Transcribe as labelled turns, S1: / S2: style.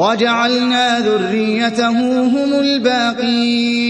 S1: وجعلنا ذريته هم الباقين